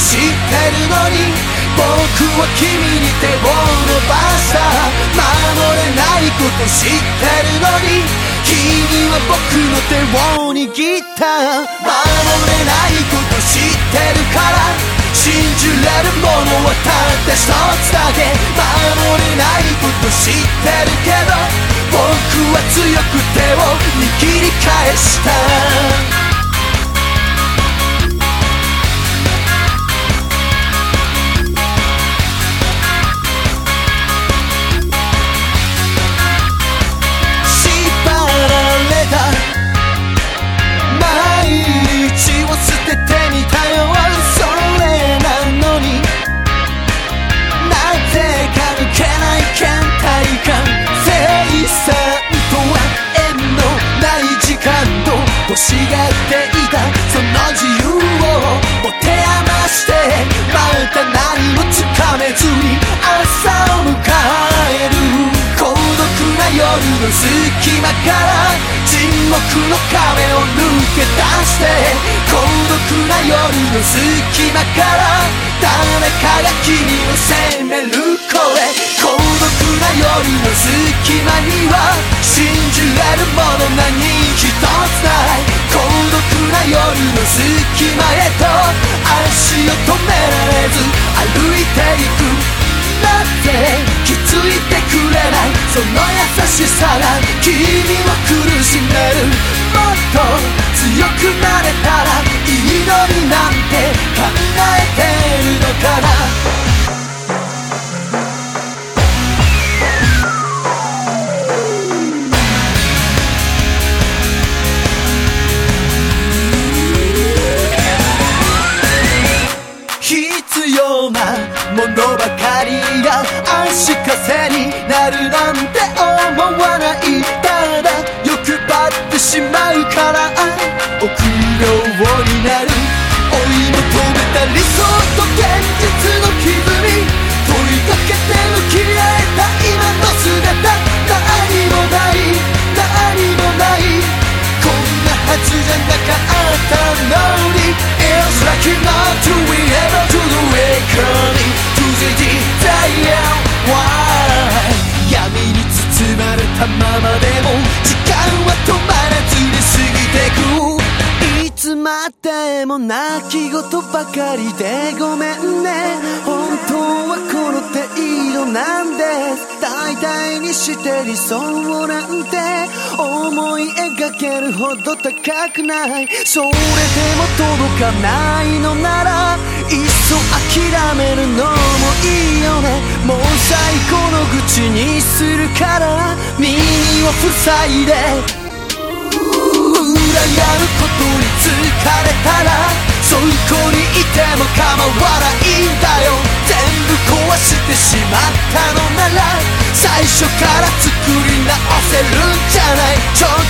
知ってるのに僕は君に手を伸ばした。守れないこと知ってるのに君は僕の手を握った。守れないこと知ってるから信じれるものはたった一つだけ。守れないこと知ってるけど僕は強く手を握り返した。隙間から沈黙の壁を抜け出して孤独な夜の隙間から誰かが君を責める声。孤独な夜の隙間には信じれるもの何一つない。孤独な夜の隙間へと足を止められず歩いていく。なぜ気づいてくれない。そのしさが君を苦しめる。もっと強くなれたらいいのになんて考えてるのかな。ものばかりが足かせになるなんて思わないただ欲張ってしまうから。臆病になる。までも泣き言ばかりでごめんね。本当はこの程度なんで大体にして理想なんて。思い描けるほど高くない。それでも届かないのならいっそ諦めるのもいいよね。もう最高の愚痴にするから耳を塞いで。やることに疲れたらそこにいても構わないんだよ。全部壊してしまったのなら最初から作り直せるんじゃない。